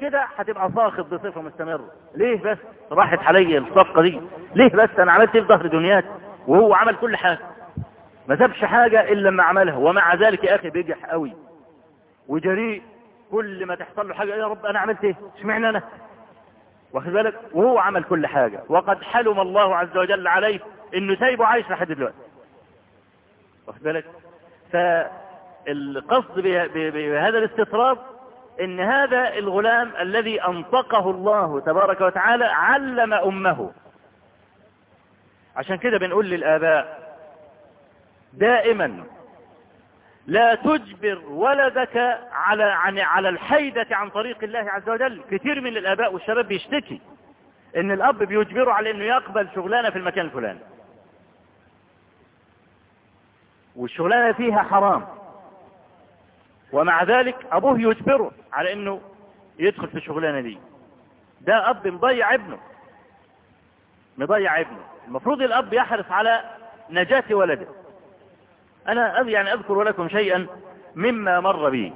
كده هتبقى ساخط بصفة مستمرة. ليه بس؟ راحت علي الصفقة دي. ليه بس؟ أنا عملت إيه في ظهر دنياك وهو عمل كل حاجة. ما سابش حاجة إلا لما عملها. ومع ذلك يا أخي بيجح قوي. وجريء كل ما تحصل له حاجة. يا رب أنا عملت إيه؟ اشمعنى أنا؟ واخد بالك؟ وهو عمل كل حاجة. وقد حلم الله عز وجل عليه إنه سايبه عايش لحد دلوقتي. واخد بالك؟ فالقصد بهذا الاستطراد إن هذا الغلام الذي أنطقه الله تبارك وتعالى علم أمه. عشان كده بنقول للآباء دائما لا تجبر ولدك على عن على الحيدة عن طريق الله عز وجل. كثير من الآباء والشباب بيشتكي إن الأب بيجبره على إنه يقبل شغلانة في المكان الفلاني. والشغلانة فيها حرام. ومع ذلك أبوه يجبره على إنه يدخل في الشغلانة دي. ده أب مضيع ابنه. مضيع ابنه. المفروض الأب يحرص على نجاة ولده. أنا يعني أذكر لكم شيئا مما مر بي.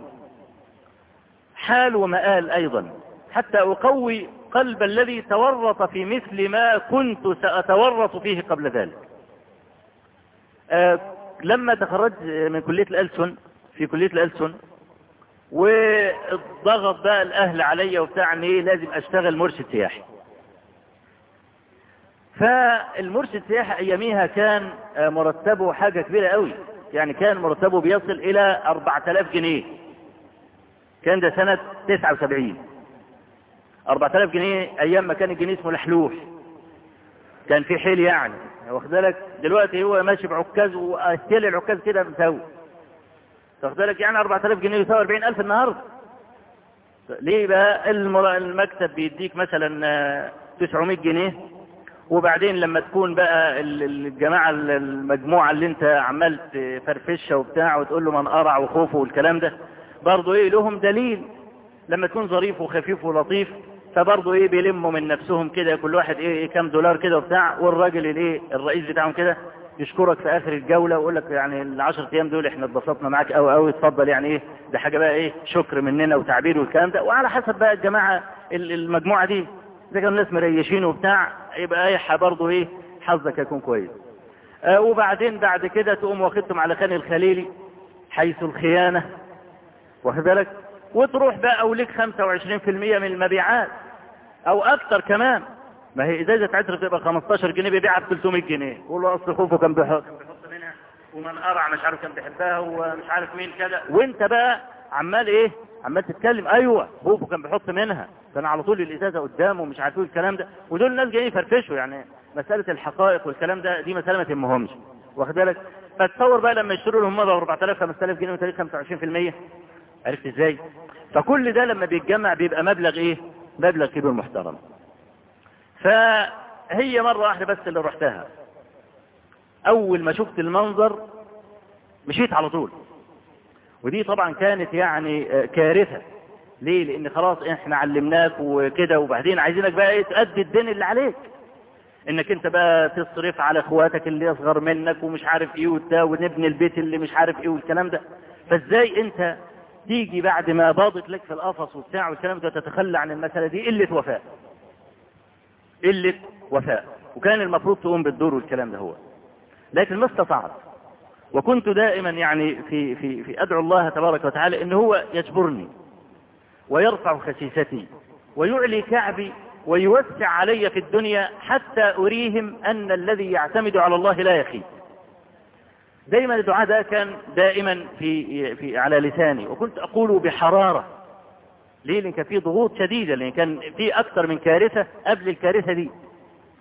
حال ومآل أيضا. حتى أقوي قلب الذي تورط في مثل ما كنت سأتورط فيه قبل ذلك. آه لما تخرجت من كلية الألسن في كلية الألسن وضغط بقى الأهل عليا وبتاع إن إيه لازم أشتغل مرشد سياحي. فالمرشد سياحي أياميها كان مرتبه حاجة كبيرة قوي يعني كان مرتبه بيصل إلى 4000 جنيه. كان ده سنة 79 4000 جنيه أيام ما كان الجنيه اسمه لحلوح. كان في حيل يعني واخد بالك؟ دلوقتي هو ماشي بعكاز واستيل العكاز كده مساوي واخد بالك يعني 4000 جنيه يساوي 40000 النهارده؟ ليه بقى المكتب بيديك مثلا 900 جنيه؟ وبعدين لما تكون بقى الجماعة المجموعة اللي انت عمال تفرفشها وبتاع وتقول له من قرع وخوفه والكلام ده برضه إيه لهم دليل. لما تكون ظريف وخفيف ولطيف فبرضه إيه بيلموا من نفسهم كده كل واحد إيه, إيه كام دولار كده وبتاع والراجل الايه الرئيس بتاعهم كده يشكرك في آخر الجولة ويقول لك يعني العشر أيام دول إحنا اتبسطنا معاك قوي قوي اتفضل يعني إيه ده حاجة بقى إيه شكر مننا وتعبير والكلام ده. وعلى حسب بقى الجماعة المجموعة دي إذا كانوا الناس مريشين وبتاع يبقى إيه برضه إيه حظك يكون كويس. آه وبعدين بعد كده تقوم واخدتم على خان الخليلي حيث الخيانة واخد بالك؟ وتروح بقى وليك 25% من المبيعات أو أكتر كمان. ما هي ازازة عطر تبقى 15 جنيه بيبيعها ب 300 جنيه. يقول له أصل خوفه كان بيحط منها. ومن قرع مش عارف كان بيحبها ومش عارف مين كذا وانت بقى عمال إيه؟ عمال تتكلم. أيوه خوفه كان بيحط منها. كان على طول الإزازة قدامه ومش عارف إيه الكلام ده. ودول الناس جايين يفرفشوا يعني. مسألة الحقائق والكلام ده دي مسألة ما تهمهمش. واخد بالك؟ فتصور بقى لما يشتروا لهم مره 4000 5000 جنيه وتاريخ 25% عرفت إزاي؟ فكل ده لما بيتجمع بيبقى مبلغ إيه؟ مبلغ كبير محترم. فهي مرة واحدة بس اللي رحتها. أول ما شفت المنظر مشيت على طول. ودي طبعا كانت يعني كارثة. ليه؟ لأن خلاص إحنا علمناك وكده وبعدين عايزينك بقى إيه تأدي الدين اللي عليك. إنك أنت بقى تصرف على إخواتك اللي أصغر منك ومش عارف إيه وبتاع ونبني البيت اللي مش عارف إيه والكلام ده. فإزاي أنت تيجي بعد ما باضت لك في القفص وبتاع والكلام ده تتخلى عن المسألة دي؟ قلة وفاء قلة وفاء. وكان المفروض تقوم بالدور والكلام ده هو. لكن ما استطعت. وكنت دائما يعني في في في أدعو الله تبارك وتعالى إن هو يجبرني ويرفع خسيستي ويعلي كعبي ويوسع علي في الدنيا حتى أريهم أن الذي يعتمد على الله لا يخيب دائما الدعاء ده كان دائما في في على لساني. وكنت أقوله بحرارة. ليه لأن كان في ضغوط شديدة لأن كان في أكثر من كارثة قبل الكارثة دي.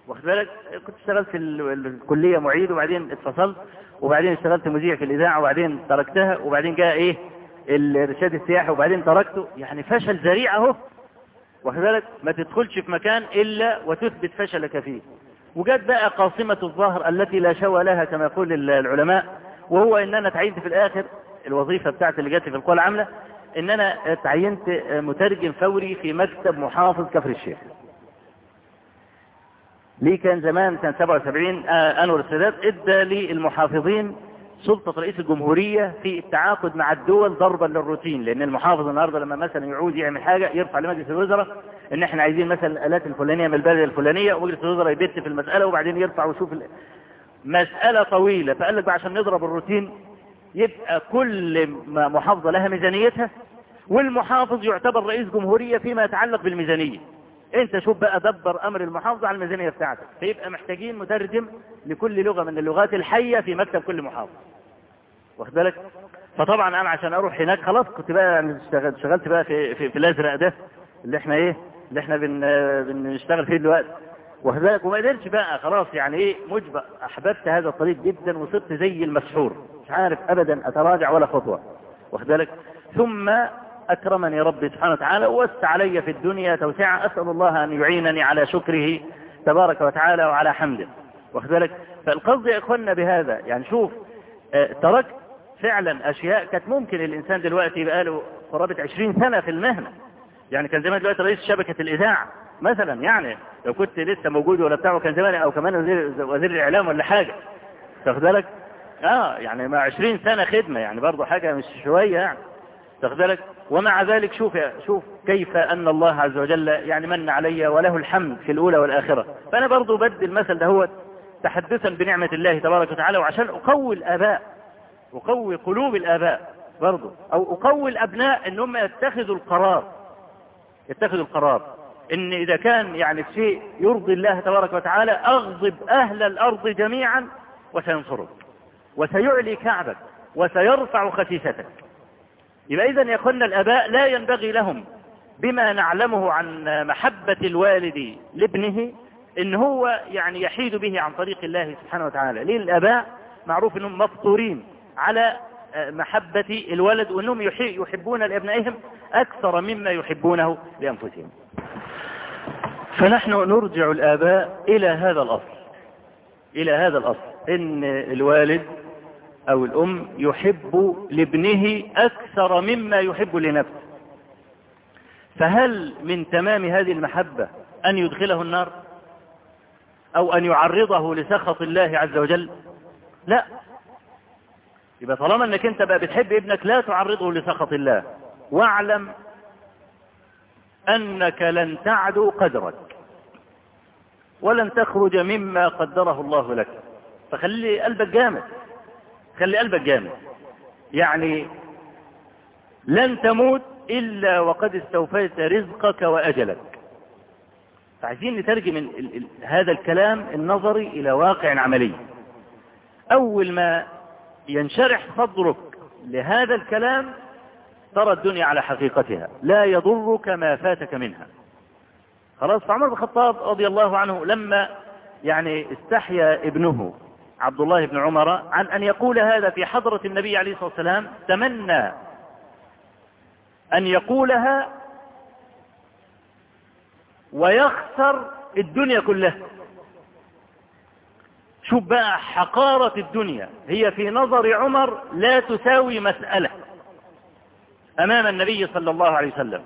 واخد بالك؟ كنت اشتغلت في الكلية معيد وبعدين اتفصلت وبعدين اشتغلت مذيع في الإذاعة وبعدين تركتها وبعدين جاء إيه؟ الإرشاد السياحي وبعدين تركته. يعني فشل ذريع أهو. واخد بالك؟ ما تدخلش في مكان إلا وتثبت فشلك فيه. وجت بقى قاصمة الظهر التي لا شوى لها كما يقول العلماء. وهو ان أنا تعينت في الآخر الوظيفة بتاعتي اللي جات في القوى العاملة. إن أنا تعينت مترجم فوري في مكتب محافظ كفر الشيخ ليه كان زمان كان 77 أنور السادات إدى للمحافظين سلطة رئيس الجمهورية في التعاقد مع الدول ضربا للروتين لأن المحافظ النهاردة لما مثلا يعود يعمل حاجة يرفع لمجلس الوزراء إن إحنا عايزين مثلا الآلات الفلانية من البلد الفلانية ومجلس الوزراء يبت في المسألة وبعدين يرفع ويشوف. مسألة طويلة فقال لك عشان نضرب الروتين يبقى كل محافظة لها ميزانيتها والمحافظ يعتبر رئيس جمهورية فيما يتعلق بالميزانية. انت شوف بقى دبر أمر المحافظة على الميزانية بتاعتك. فيبقى محتاجين مترجم لكل لغة من اللغات الحية في مكتب كل محافظ. واخد بالك؟ فطبعا أنا عشان أروح هناك خلاص كنت بقى يعني اشتغلت بقى في, في, في الأزرق ده اللي إحنا إيه؟ اللي إحنا بن بنشتغل فيه دلوقتي. واخد بالك؟ وما قدرتش بقى خلاص يعني إيه؟ مجبر. أحببت هذا الطريق جدا وصرت زي المسحور. مش عارف ابدا أتراجع ولا خطوة. واخد بالك؟ ثم أكرمني ربي سبحانه وتعالى ووسع علي في الدنيا توسعه أسأل الله أن يعينني على شكره تبارك وتعالى وعلى حمده. واخد بالك؟ فالقصد يا إخوانا بهذا يعني شوف آه تركت فعلا أشياء كانت ممكن الانسان دلوقتي يبقى له قرابة 20 سنة في المهنة. يعني كان زمان دلوقتي رئيس شبكة الإذاعة مثلا يعني لو كنت لسه موجود ولا بتاعه كان زمان أو كمان وزير, وزير الإعلام ولا حاجة. تاخد بالك؟ آه يعني مع 20 سنة خدمة يعني برضه حاجة مش شوية يعني. تاخد بالك؟ ومع ذلك شوف شوف كيف أن الله عز وجل يعني من علي وله الحمد في الأولى والآخرة. فأنا برضه بدي المثل ده هو تحدثا بنعمة الله تبارك وتعالى وعشان أقوي الآباء أقوي قلوب الآباء برضه أو أقوي الأبناء إن هم يتخذوا القرار. يتخذوا القرار. إن إذا كان يعني شيء يرضي الله تبارك وتعالى أغضب أهل الأرض جميعا وسينصرك وسيعلي كعبك وسيرفع خسيستك. يبقى اذا يا أخوانا الأباء لا ينبغي لهم بما نعلمه عن محبة الوالد لابنه إن هو يعني يحيد به عن طريق الله سبحانه وتعالى. ليه؟ الأباء معروف إنهم مفطورين على محبة الولد وإنهم يحبون لأبنائهم أكثر مما يحبونه لأنفسهم. فنحن نرجع الآباء إلى هذا الأصل إلى هذا الأصل. إن الوالد أو الأم يحب لابنه أكثر مما يحب لنفسه. فهل من تمام هذه المحبة أن يدخله النار؟ أو أن يعرضه لسخط الله عز وجل؟ لا. يبقى طالما أنك أنت بقى بتحب ابنك لا تعرضه لسخط الله. واعلم أنك لن تعدو قدرك ولن تخرج مما قدره الله لك. فخلي قلبك جامد. خلي قلبك جامد. يعني لن تموت إلا وقد استوفيت رزقك وأجلك. فعايزين نترجم ال هذا الكلام النظري إلى واقع عملي. أول ما ينشرح صدرك لهذا الكلام ترى الدنيا على حقيقتها. لا يضرك ما فاتك منها. خلاص فعمر بن الخطاب رضي الله عنه لما يعني استحيا ابنه عبد الله بن عمر عن أن يقول هذا في حضرة النبي عليه الصلاة والسلام تمنى أن يقولها ويخسر الدنيا كلها. شوف بقى حقارة الدنيا هي في نظر عمر لا تساوي مسألة أمام النبي صلى الله عليه وسلم.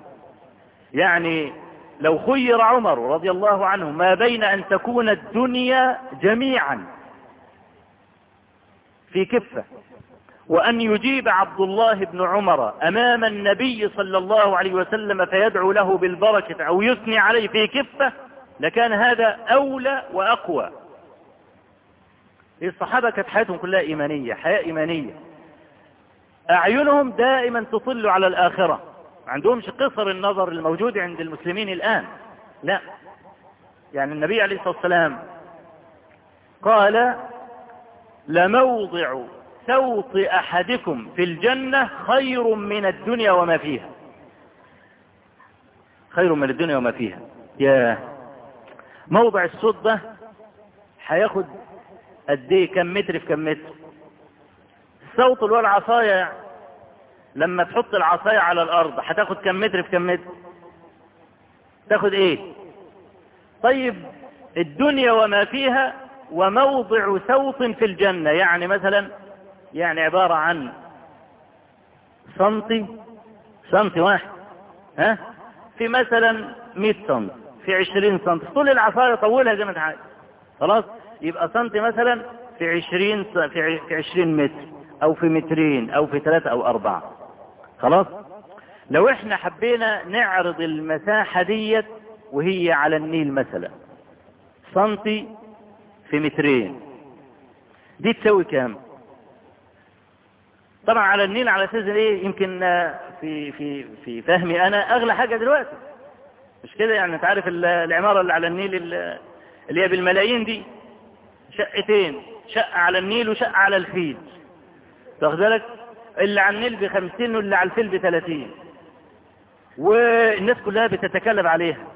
يعني لو خير عمر رضي الله عنه ما بين أن تكون الدنيا جميعا في كفة. وأن يجيب عبد الله بن عمر أمام النبي صلى الله عليه وسلم فيدعو له بالبركة أو يثني عليه في كفة لكان هذا أولى وأقوى. الصحابة كانت حياتهم كلها إيمانية حياة إيمانية. أعينهم دائما تطل على الآخرة. ما عندهمش قصر النظر الموجود عند المسلمين الآن. لا. يعني النبي عليه الصلاة والسلام قال لموضع سوط أحدكم في الجنة خير من الدنيا وما فيها. خير من الدنيا وما فيها. يا موضع الصوت ده هياخد قد إيه كم متر في كم متر. الصوت اللي هو العصايه لما تحط العصاية على الأرض هتاخد كم متر في كم متر. تاخد إيه؟ طيب الدنيا وما فيها وموضع سوط في الجنة يعني مثلا يعني عبارة عن سنتي سنتي واحد ها؟ في مثلا 100 سنت في 20 سنت طول العصاية طولها زي ما انت عايز خلاص؟ يبقى سنتي مثلا في 20 في 20 متر أو في مترين أو في ثلاثة أو أربعة خلاص؟ لو إحنا حبينا نعرض المساحة ديت وهي على النيل مثلا سنتي في مترين. دي تسوي كام؟ طبعا على النيل على أساس إيه؟ يمكن في في في فهمي أنا أغلى حاجة دلوقتي. مش كده يعني؟ أنت عارف العمارة اللي على النيل اللي هي بالملايين دي؟ شقتين. شقة على النيل وشقة على الفيل. تاخد بالك؟ اللي على النيل بخمسين واللي على الفيل بثلاثين والناس كلها بتتكلم عليها.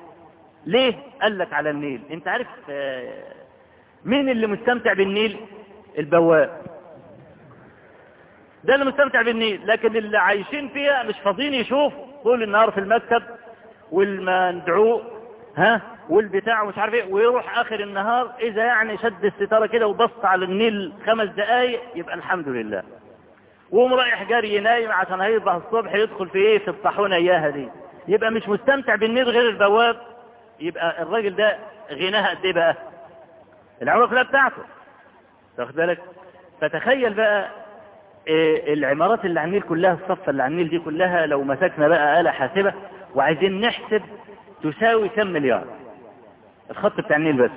ليه؟ قال لك على النيل. أنت عارف مين اللي مستمتع بالنيل؟ البواب ده اللي مستمتع بالنيل لكن اللي عايشين فيها مش فاضيين يشوفوا طول النهار في المكتب والمندعوق ها؟ والبتاع ومش عارف إيه ويروح آخر النهار إذا يعني شد الستارة كده وبص على النيل خمس دقايق يبقى الحمد لله. وقوم رايح جري نايم عشان هيصبح الصبح يدخل في إيه؟ في الطاحونه إياها دي. يبقى مش مستمتع بالنيل غير البواب يبقى الراجل ده غناها قد إيه بقى؟ كلها بتاعته. واخد بالك؟ فتخيل بقى إيه العمارات اللي على النيل كلها الصفة اللي على النيل دي كلها لو مسكنا بقى آلة حاسبة وعايزين نحسب تساوي كم مليار؟ الخط بتاع النيل بس.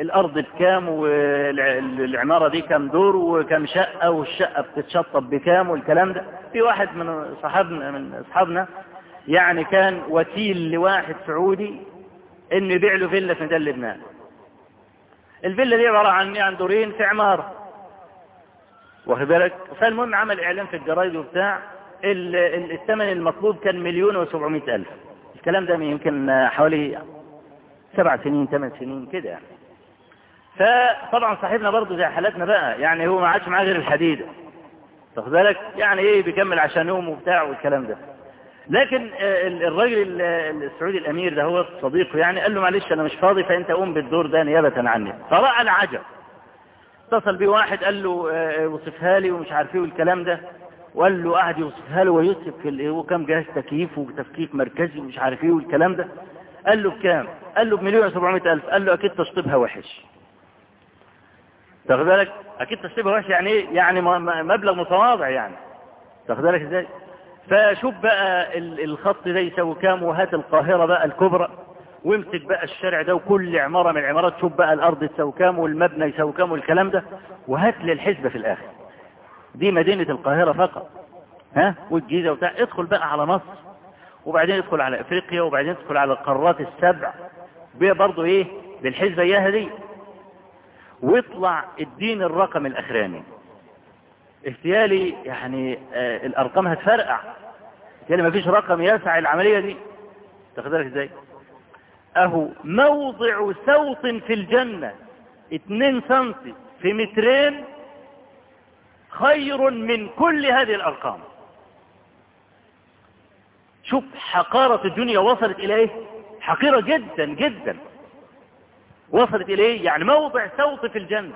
الأرض بكام والعمارة دي كم دور وكم شقة والشقة بتتشطب بكام والكلام ده؟ في واحد من صحابنا من أصحابنا يعني كان وكيل لواحد سعودي إنه يبيع له فيلا في ميدان لبنان. الفيلا دي عبارة عن عن دورين في عمارة. واخد بالك؟ فالمهم عمل إعلان في الجرايد وبتاع. الثمن المطلوب كان مليون وسبعمائة ألف. الكلام ده يمكن حوالي سبع سنين ثمان سنين كده يعني. فطبعا صاحبنا برضه زي حالتنا بقى. يعني هو ما عادش معاه غير الحديدة واخد بالك؟ يعني إيه بيكمل عشان يوم وبتاع والكلام ده. لكن الراجل السعودي الأمير ده هو صديقه يعني قال له معلش أنا مش فاضي فأنت قوم بالدور ده نيابة عني. فرأى العجب. اتصل بيه واحد قال له وصفها لي ومش عارف إيه والكلام ده. وقال له قعد يوصفها له ويوصف وكم جهاز تكييف وتفكيك مركزي ومش عارف إيه والكلام ده. قال له بكام؟ قال له بمليون وسبعمائة ألف. قال له أكيد تشطيبها وحش. تاخد بالك؟ أكيد تشطيبها وحش يعني إيه؟ يعني مبلغ متواضع يعني. تاخد بالك إزاي؟ فشوف بقى الخط ده يساوي كام؟ وهات القاهرة بقى الكبرى وامسك بقى الشارع ده وكل عمارة من العمارات شوف بقى الأرض تساوي كام والمبنى يساوي كام والكلام ده وهات لي الحسبة في الآخر. دي مدينة القاهرة فقط. ها؟ والجيزة وبتاع. ادخل بقى على مصر وبعدين ادخل على إفريقيا وبعدين ادخل على القارات السبع. برضه إيه؟ بالحسبة اياها دي واطلع الدين الرقم الأخراني. احتيالي يعني آه الأرقام هتفرقع. احتيالي ما فيش رقم يسع العملية دي. تاخد بالك إزاي؟ أهو موضع صوت في الجنة. اتنين سنتي في مترين خير من كل هذه الأرقام. شوف حقارة الدنيا وصلت إلى إيه؟ حقيرة جدا جدا. وصلت إلى إيه؟ يعني موضع صوت في الجنة.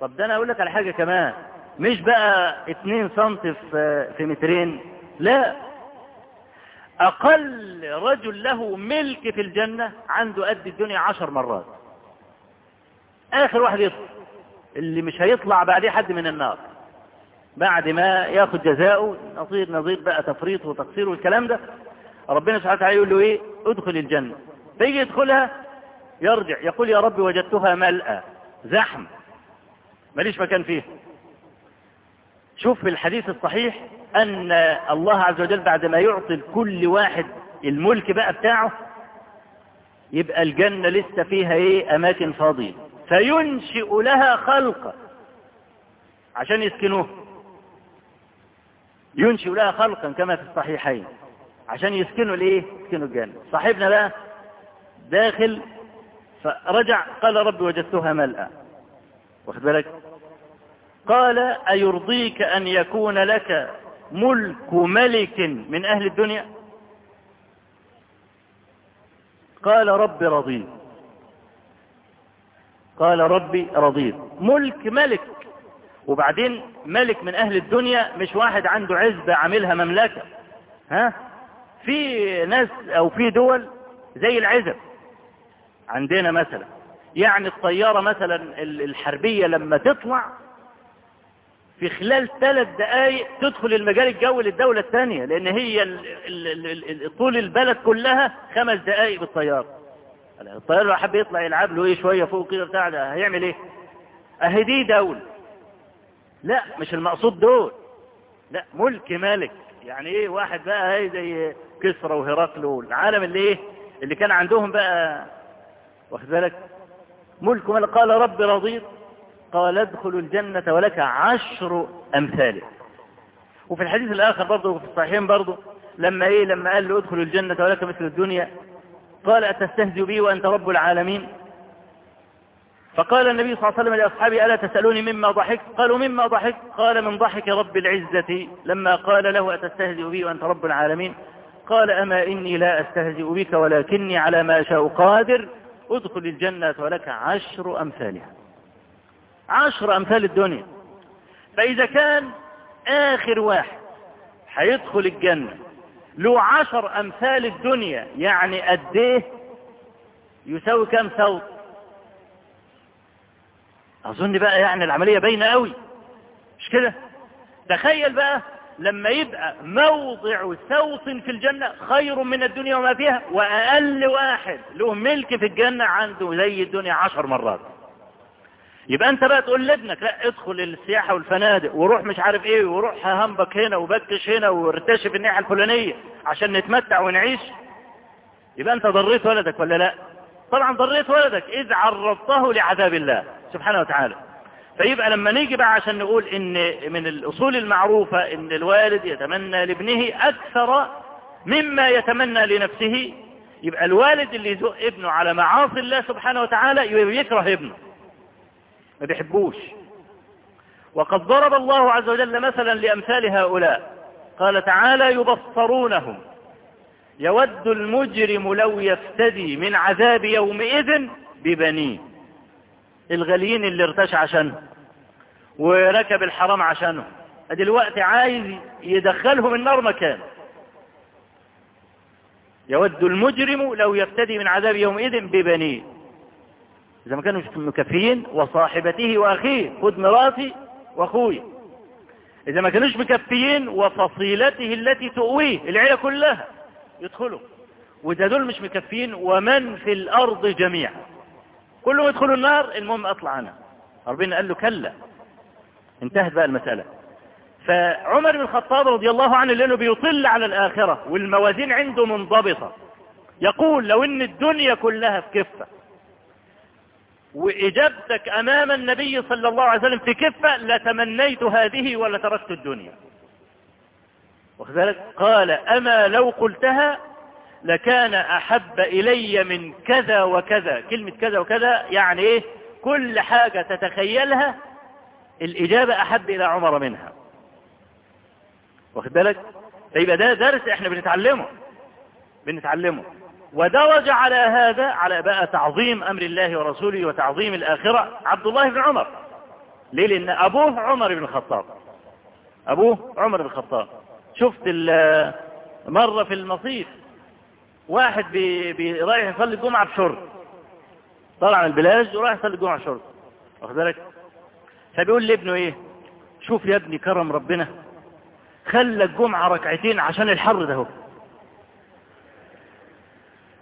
طب ده أنا أقول لك على حاجة كمان. مش بقى اتنين سنتي في, مترين؟ لا. أقل رجل له ملك في الجنة عنده قد الدنيا عشر مرات. آخر واحد يطلع اللي مش هيطلع بعديه حد من النار. بعد ما ياخد جزاؤه نصير نظير بقى تفريط وتقصير والكلام ده. ربنا سبحانه وتعالى يقول له إيه؟ ادخل الجنة. فيجي يدخلها يرجع يقول يا رب وجدتها ملأى زحم. ماليش مكان فيها شوف في الحديث الصحيح أن الله عز وجل بعد ما يعطي لكل واحد الملك بقى بتاعه يبقى الجنة لسه فيها إيه؟ أماكن فاضية. فينشئ لها خلقا. عشان يسكنوه. ينشئ لها خلقا كما في الصحيحين. عشان يسكنوا الايه يسكنوا الجنة. صاحبنا بقى داخل فرجع قال رب وجدتها ملأ. واخد بالك؟ قال أيرضيك أن يكون لك ملك ملك من أهل الدنيا؟ قال رب رضيت. قال ربي رضيت. ملك ملك. وبعدين ملك من أهل الدنيا مش واحد عنده عزبة عاملها مملكة. ها؟ في ناس أو في دول زي العزب. عندنا مثلا يعني الطيارة مثلا الحربية لما تطلع في خلال ثلاث دقائق تدخل المجال الجوي للدولة الثانية لأن هي طول البلد كلها خمس دقائق بالطيارة. الطيار لو حب يطلع يلعب له إيه شوية فوق كده بتاع ده هيعمل إيه؟ اهي دي دولة لا مش المقصود دول. لا ملك ملك يعني إيه واحد بقى هاي زي كسرى وهرقل والعالم اللي إيه اللي كان عندهم بقى واخد بالك؟ ملك ملك قال رب رضيت. قال ادخل الجنة ولك عشر أمثاله وفي الحديث الآخر برضه في الصحيحين برضه لما إيه لما قال له ادخل الجنة ولك مثل الدنيا قال أتستهزئ بي وأنت رب العالمين؟ فقال النبي صلى الله عليه وسلم لأصحابه ألا تسألوني مما ضحكت؟ قالوا مما ضحكت؟ قال من ضحك رب العزة. لما قال له أتستهزئ بي وأنت رب العالمين؟ قال أما إني لا أستهزئ بك ولكني على ما أشاء قادر ادخل الجنة ولك عشر أمثالها. عشر أمثال الدنيا. فإذا كان آخر واحد هيدخل الجنة له عشر أمثال الدنيا يعني قد إيه؟ يساوي كام صوت أظن بقى يعني العملية باينة قوي. مش كده؟ تخيل بقى لما يبقى موضع صوت في الجنة خير من الدنيا وما فيها وأقل واحد له ملك في الجنة عنده زي الدنيا عشر مرات. يبقى انت بقى تقول لابنك لا ادخل السياحة والفنادق وروح مش عارف إيه وروح همبك هنا وبكش هنا وارتشف الناحية الفلانية عشان نتمتع ونعيش. يبقى انت ضريت ولدك ولا لا؟ طبعا ضريت ولدك. إذ عرضته لعذاب الله سبحانه وتعالى. فيبقى لما نيجي بقى عشان نقول إن من الأصول المعروفة إن الوالد يتمنى لابنه أكثر مما يتمنى لنفسه يبقى الوالد اللي يزق ابنه على معاصي الله سبحانه وتعالى يكره ابنه. ما بيحبوش. وقد ضرب الله عز وجل مثلا لأمثال هؤلاء. قال تعالى يبصرونهم. يود المجرم لو يفتدي من عذاب يومئذ ببنيه. الغاليين اللي ارتشى عشانه. وركب الحرام عشانه. دلوقتي عايز يدخلهم النار مكان يود المجرم لو يفتدي من عذاب يومئذ ببنيه. إذا ما كانوا مكفيين وصاحبته وأخيه خذ مراتي وأخوي. إذا ما كانوش مكفيين وفصيلته التي تؤويه العيلة كلها يدخلوا. وإذا دول مش مكفيين ومن في الأرض جميعا. كلهم يدخلوا النار المهم أطلع أنا. ربنا قال له كلا. انتهت بقى المسألة. فعمر بن الخطاب رضي الله عنه لأنه بيطل على الآخرة والموازين عنده منضبطة. يقول لو إن الدنيا كلها في كفة وإجابتك أمام النبي صلى الله عليه وسلم في كفة لتمنيت هذه ولا تركت الدنيا وكذلك قال أما لو قلتها لكان أحب إلي من كذا وكذا. كلمة كذا وكذا يعني إيه؟ كل حاجة تتخيلها الإجابة أحب إلى عمر منها. واخد بالك؟ فيبقى ده درس إحنا بنتعلمه. بنتعلمه. ودرج على هذا على بقى تعظيم أمر الله ورسوله وتعظيم الآخرة عبد الله بن عمر. ليه؟ لأن أبوه عمر بن الخطاب. أبوه عمر بن الخطاب. شفت مرة في المصيف واحد بي بي رايح يصلي الجمعة بشرط طلع من البلاج ورايح يصلي الجمعة بشرط واخد بالك؟ فبيقول لابنه إيه؟ شوف يا ابني كرم ربنا خلى الجمعة ركعتين عشان الحر ده هو.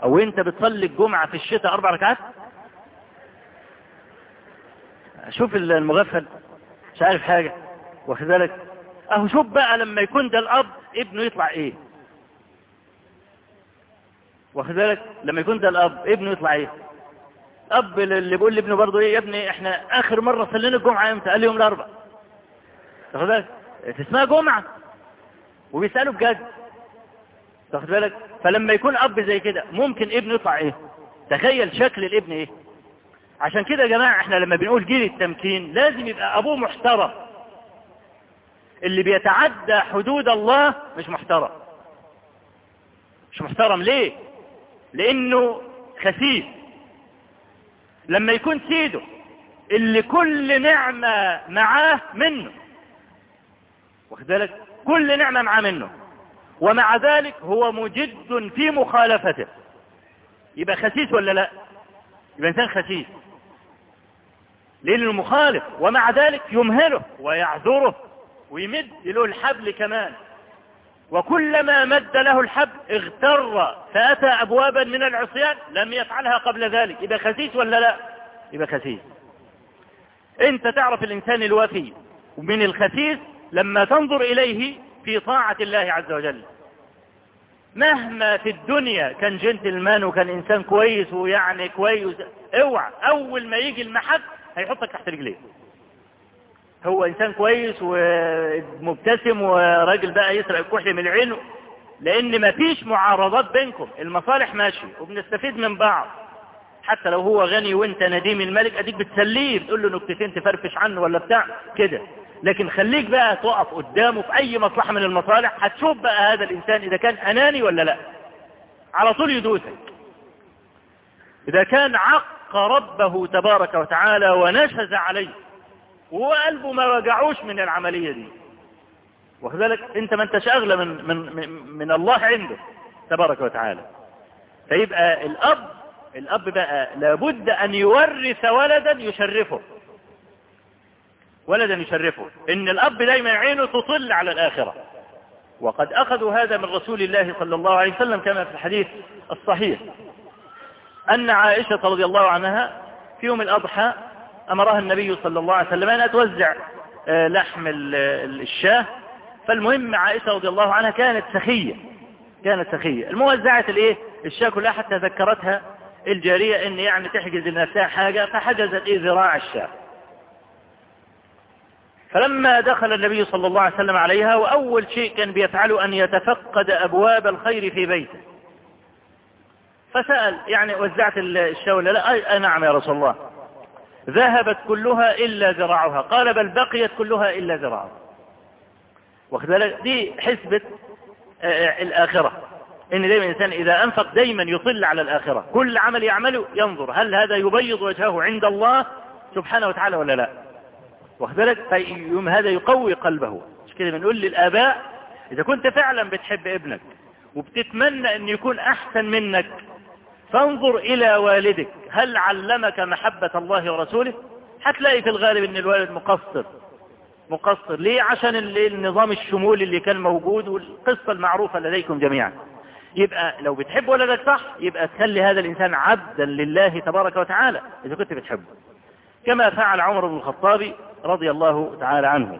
أو أنت بتصلي الجمعة في الشتاء أربع ركعات؟ شوف المغفل مش عارف حاجة واخد بالك؟ أهو شوف بقى لما يكون ده الأب ابنه يطلع إيه؟ واخد بالك؟ لما يكون ده الأب ابنه يطلع إيه؟ اب اللي بيقول لابنه برضه إيه؟ يا ابني إحنا آخر مرة صلينا الجمعة إمتى؟ قال لي يوم الاربع واخد بالك؟ اسمها جمعة؟ وبيسألوا بجد. واخد بالك؟ فلما يكون أب زي كده ممكن ابنه يطلع إيه؟ تخيل شكل الابن إيه؟ عشان كده يا جماعة إحنا لما بنقول جيل التمكين لازم يبقى أبوه محترم. اللي بيتعدى حدود الله مش محترم. مش محترم ليه؟ لأنه خسيس. لما يكون سيده اللي كل نعمة معاه منه. واخد بالك؟ كل نعمة معاه منه. ومع ذلك هو مجد في مخالفته. يبقى خسيس ولا لا؟ يبقى إنسان خسيس. لأن المخالف ومع ذلك يمهله ويعذره ويمد له الحبل كمان. وكلما مد له الحبل اغتر فأتى أبوابا من العصيان لم يفعلها قبل ذلك. يبقى خسيس ولا لا؟ يبقى خسيس. أنت تعرف الإنسان الوفي. ومن الخسيس لما تنظر إليه في طاعة الله عز وجل. مهما في الدنيا كان جنتلمان وكان إنسان كويس ويعني كويس اوعى أول ما يجي المحك هيحطك تحت رجليه. هو إنسان كويس ومبتسم وراجل بقى يسرق الكحل من عينه لأن مفيش معارضات بينكم. المصالح ماشية وبنستفيد من بعض. حتى لو هو غني وانت نديم الملك أديك بتسليه بتقول له نكتتين تفرفش عنه ولا بتاع كده. لكن خليك بقى تقف قدامه في أي مصلحة من المصالح هتشوف بقى هذا الإنسان إذا كان أناني ولا لا. على طول يدوسك. إذا كان عق ربه تبارك وتعالى ونشز عليه وهو قلبه ما وجعوش من العملية دي. وكذلك أنت ما أنتش أغلى من, من, من الله عنده تبارك وتعالى. فيبقى الأب الأب بقى لابد أن يورث ولدا يشرفه. ولدا يشرفه. إن الأب دايما عينه تطل على الآخرة. وقد أخذوا هذا من رسول الله صلى الله عليه وسلم كما في الحديث الصحيح. أن عائشة رضي الله عنها في يوم الأضحى أمرها النبي صلى الله عليه وسلم أن توزع لحم الشاة. فالمهم عائشة رضي الله عنها كانت سخية. كانت سخية. الموزعة الإيه؟ الشاة كلها حتى ذكرتها الجارية إن يعني تحجز لنفسها حاجة فحجزت إيه؟ ذراع الشاة. فلما دخل النبي صلى الله عليه وسلم عليها وأول شيء كان بيفعله أن يتفقد أبواب الخير في بيته. فسأل يعني وزعت الشاة ولا لا نعم يا رسول الله. ذهبت كلها إلا ذراعها. قال بل بقيت كلها إلا ذراعها. وكذلك دي حسبة الآخرة. إن دايما الإنسان إذا أنفق دايما يطل على الآخرة. كل عمل يعمله ينظر هل هذا يبيض وجهه عند الله سبحانه وتعالى ولا لا؟ وكذلك يوم هذا يقوي قلبه. مش كده؟ بنقول للآباء إذا كنت فعلا بتحب ابنك وبتتمنى أن يكون أحسن منك فانظر إلى والدك. هل علمك محبة الله ورسوله؟ هتلاقي في الغالب أن الوالد مقصر. مقصر. ليه؟ عشان النظام الشمولي اللي كان موجود والقصة المعروفة لديكم جميعا. يبقى لو بتحب ولدك صح يبقى تخلي هذا الإنسان عبدا لله تبارك وتعالى إذا كنت بتحبه. كما فعل عمر بن الخطاب رضي الله تعالى عنه.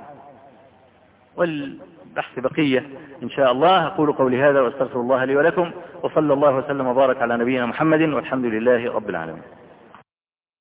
والبحث بقية إن شاء الله. أقول قولي هذا وأستغفر الله لي ولكم وصلى الله وسلم وبارك على نبينا محمد والحمد لله رب العالمين.